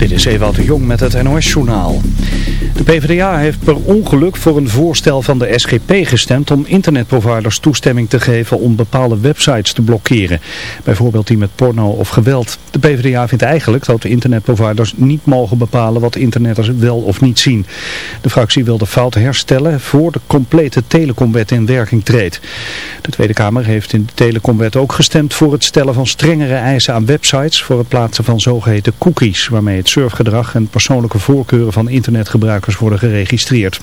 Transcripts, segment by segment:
Dit is Ewout de Jong met het NOS-journaal. De PvdA heeft per ongeluk voor een voorstel van de SGP gestemd om internetproviders toestemming te geven om bepaalde websites te blokkeren. Bijvoorbeeld die met porno of geweld. De PvdA vindt eigenlijk dat de internetproviders niet mogen bepalen wat internetters wel of niet zien. De fractie wil de fout herstellen voor de complete telecomwet in werking treedt. De Tweede Kamer heeft in de telecomwet ook gestemd voor het stellen van strengere eisen aan websites voor het plaatsen van zogeheten cookies, waarmee het surfgedrag en persoonlijke voorkeuren van internetgebruikers worden geregistreerd.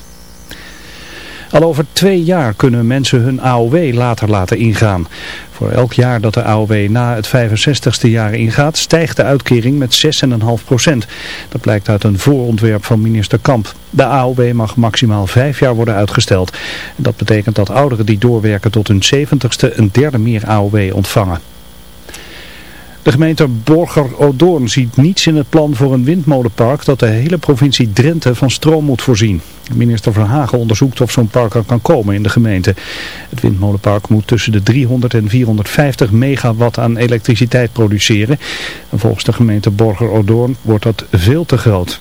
Al over twee jaar kunnen mensen hun AOW later laten ingaan. Voor elk jaar dat de AOW na het 65ste jaar ingaat, stijgt de uitkering met 6,5 procent. Dat blijkt uit een voorontwerp van minister Kamp. De AOW mag maximaal vijf jaar worden uitgesteld. Dat betekent dat ouderen die doorwerken tot hun 70ste een derde meer AOW ontvangen. De gemeente Borger-Odoorn ziet niets in het plan voor een windmolenpark dat de hele provincie Drenthe van stroom moet voorzien. Minister Verhagen onderzoekt of zo'n park er kan komen in de gemeente. Het windmolenpark moet tussen de 300 en 450 megawatt aan elektriciteit produceren. En volgens de gemeente Borger-Odoorn wordt dat veel te groot.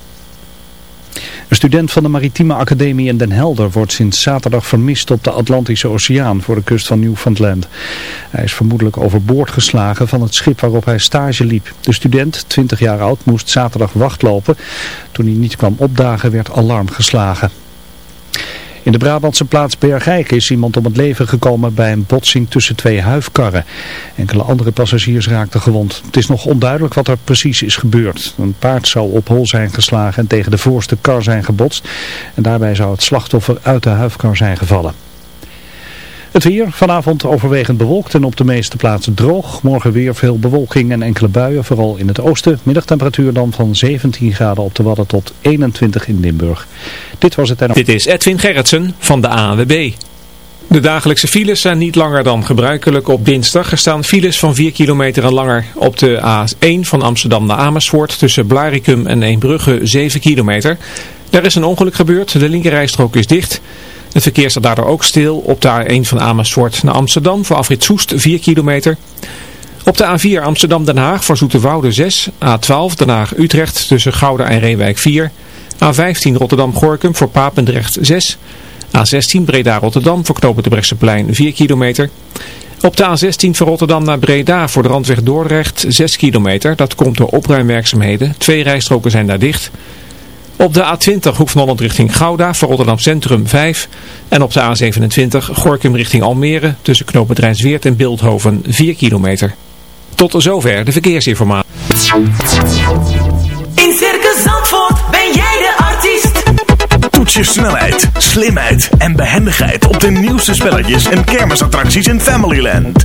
Een student van de Maritieme Academie in Den Helder wordt sinds zaterdag vermist op de Atlantische Oceaan voor de kust van Newfoundland. Hij is vermoedelijk overboord geslagen van het schip waarop hij stage liep. De student, 20 jaar oud, moest zaterdag wachtlopen. Toen hij niet kwam opdagen werd alarm geslagen. In de Brabantse plaats Bergijk is iemand om het leven gekomen bij een botsing tussen twee huifkarren. Enkele andere passagiers raakten gewond. Het is nog onduidelijk wat er precies is gebeurd. Een paard zou op hol zijn geslagen en tegen de voorste kar zijn gebotst. En daarbij zou het slachtoffer uit de huifkar zijn gevallen. Het weer vanavond overwegend bewolkt en op de meeste plaatsen droog. Morgen weer veel bewolking en enkele buien, vooral in het oosten. Middagtemperatuur dan van 17 graden op de Wadden tot 21 in Limburg. Dit was het en... Dit is Edwin Gerritsen van de ANWB. De dagelijkse files zijn niet langer dan gebruikelijk. Op dinsdag er staan files van 4 kilometer en langer. Op de A1 van Amsterdam naar Amersfoort tussen Blaricum en Eembrugge 7 kilometer. Daar is een ongeluk gebeurd, de linkerrijstrook is dicht... Het verkeer staat daardoor ook stil op de A1 van Amersfoort naar Amsterdam voor afrit Soest 4 kilometer. Op de A4 Amsterdam-Den Haag voor Zoeterwoude 6, A12 Den Haag-Utrecht tussen Gouda en Reewijk 4, A15 Rotterdam-Gorkum voor Papendrecht 6, A16 Breda-Rotterdam voor Knopen de Brechtseplein 4 kilometer. Op de A16 van Rotterdam naar Breda voor de randweg Dordrecht 6 kilometer. Dat komt door opruimwerkzaamheden. Twee rijstroken zijn daar dicht. Op de A20 Hoek van Holland richting Gouda voor Rotterdam Centrum 5. En op de A27 Gorkum richting Almere tussen knooppunt Rijnsweert en Beeldhoven 4 kilometer. Tot zover de verkeersinformatie. In Circus Zandvoort ben jij de artiest. Toets je snelheid, slimheid en behendigheid op de nieuwste spelletjes en kermisattracties in Familyland.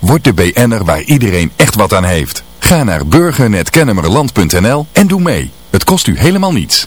Word de BN'er waar iedereen echt wat aan heeft. Ga naar burgernetkennemerland.nl en doe mee. Het kost u helemaal niets.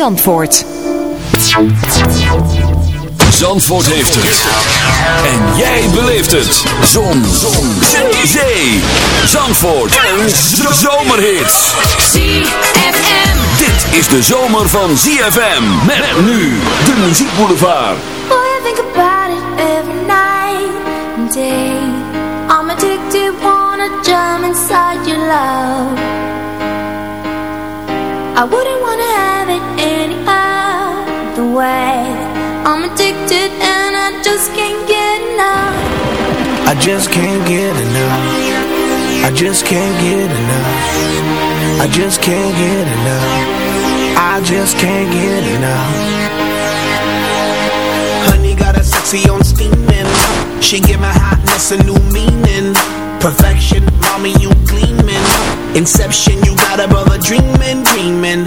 Zandvoort. Zandvoort heeft het. En jij beleeft het. Zon. Zon. Zee. Zee. Zandvoort. Een zomerhit. ZFM. is de zomer van ZFM. Met nu de muziekboulevard. Boy, I think about it every night and day. I'm addicted, wanna jump inside your love. I wouldn't wanna other way. I'm addicted and I just can't get enough. I just can't get enough. I just can't get enough. I just can't get enough. I just can't get enough. Honey got a sexy on steaming. She give my hotness a new meaning. Perfection, mommy, you gleaming. Inception, you got a brother dreaming, dreaming.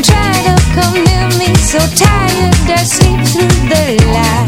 Try to come near me. So tired I sleep through the light.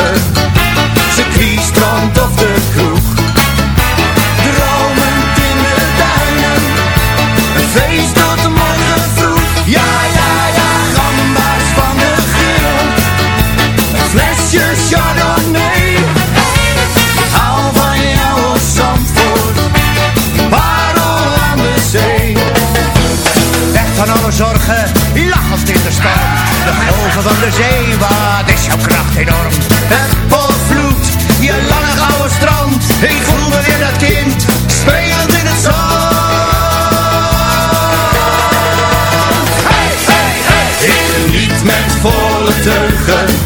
van de zee, wat is jouw kracht enorm? Het volvloed, je lange gouden strand, ik voel me weer dat kind, speelend in het zand. Hey, hey, hey! Ik niet met volle teugen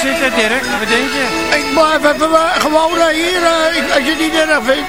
zitten, Dirk? Wat? Ik blijf even eh, gewoon eh, hier, eh, als je het niet erg vindt.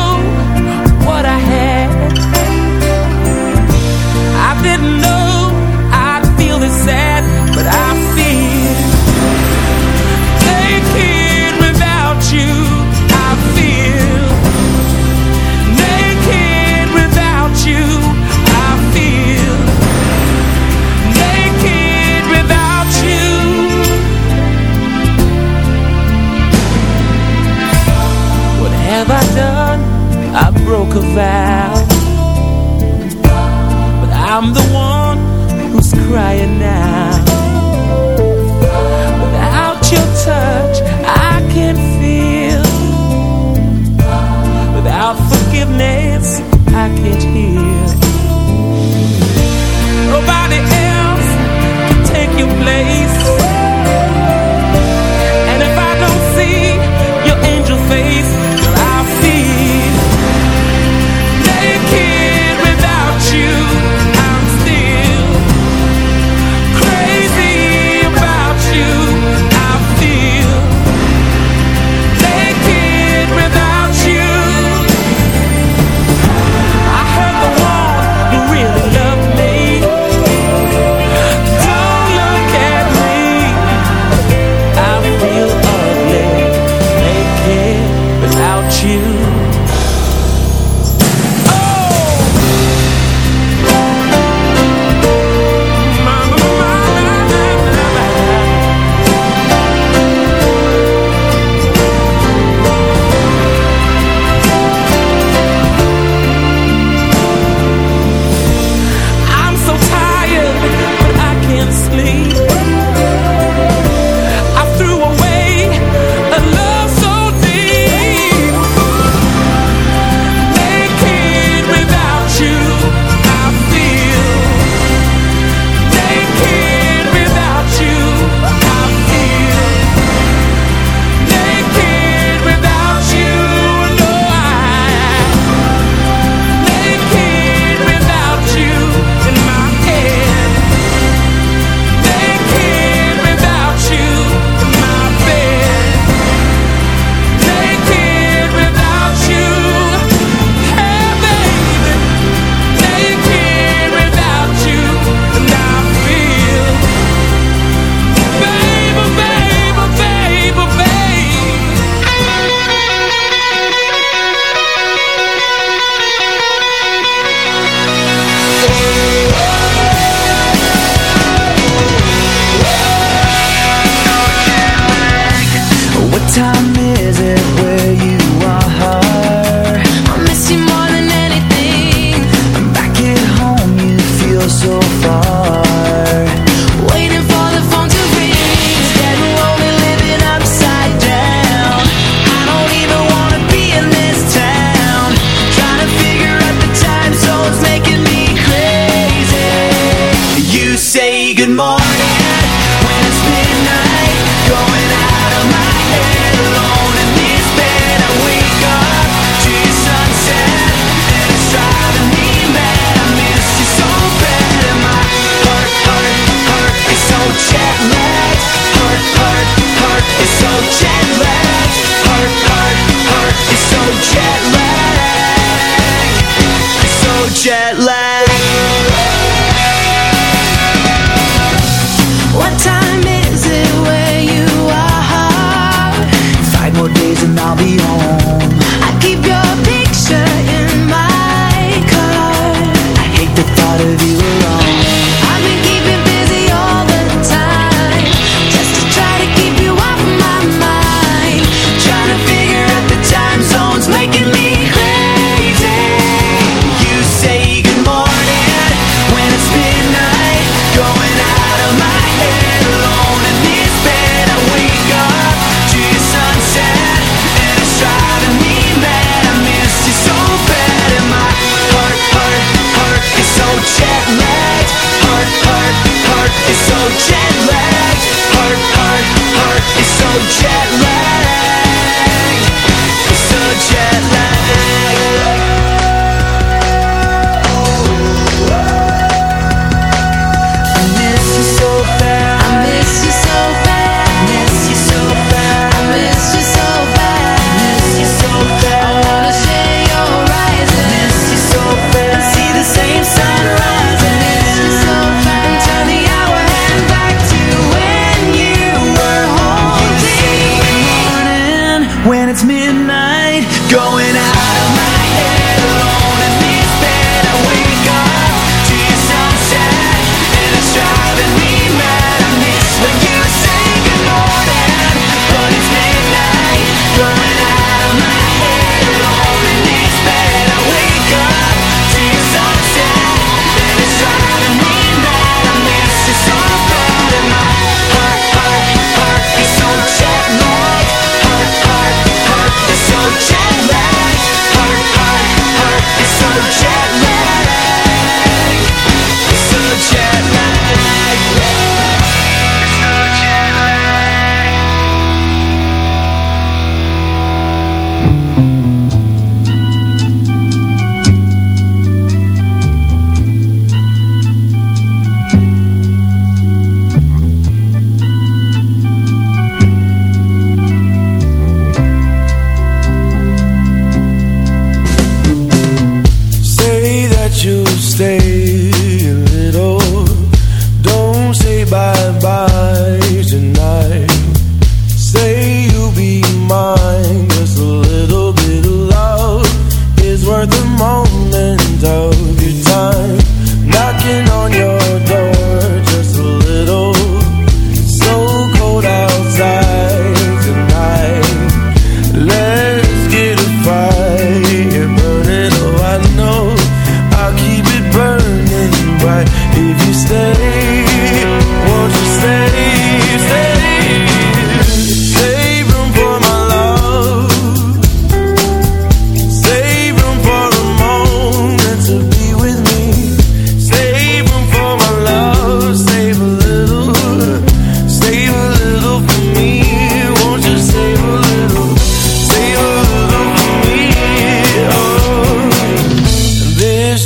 took a vow But I'm the one who's crying now. Without your touch I can feel. Without forgiveness I can't heal Nobody else can take your place. And if I don't see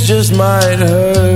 just might hurt.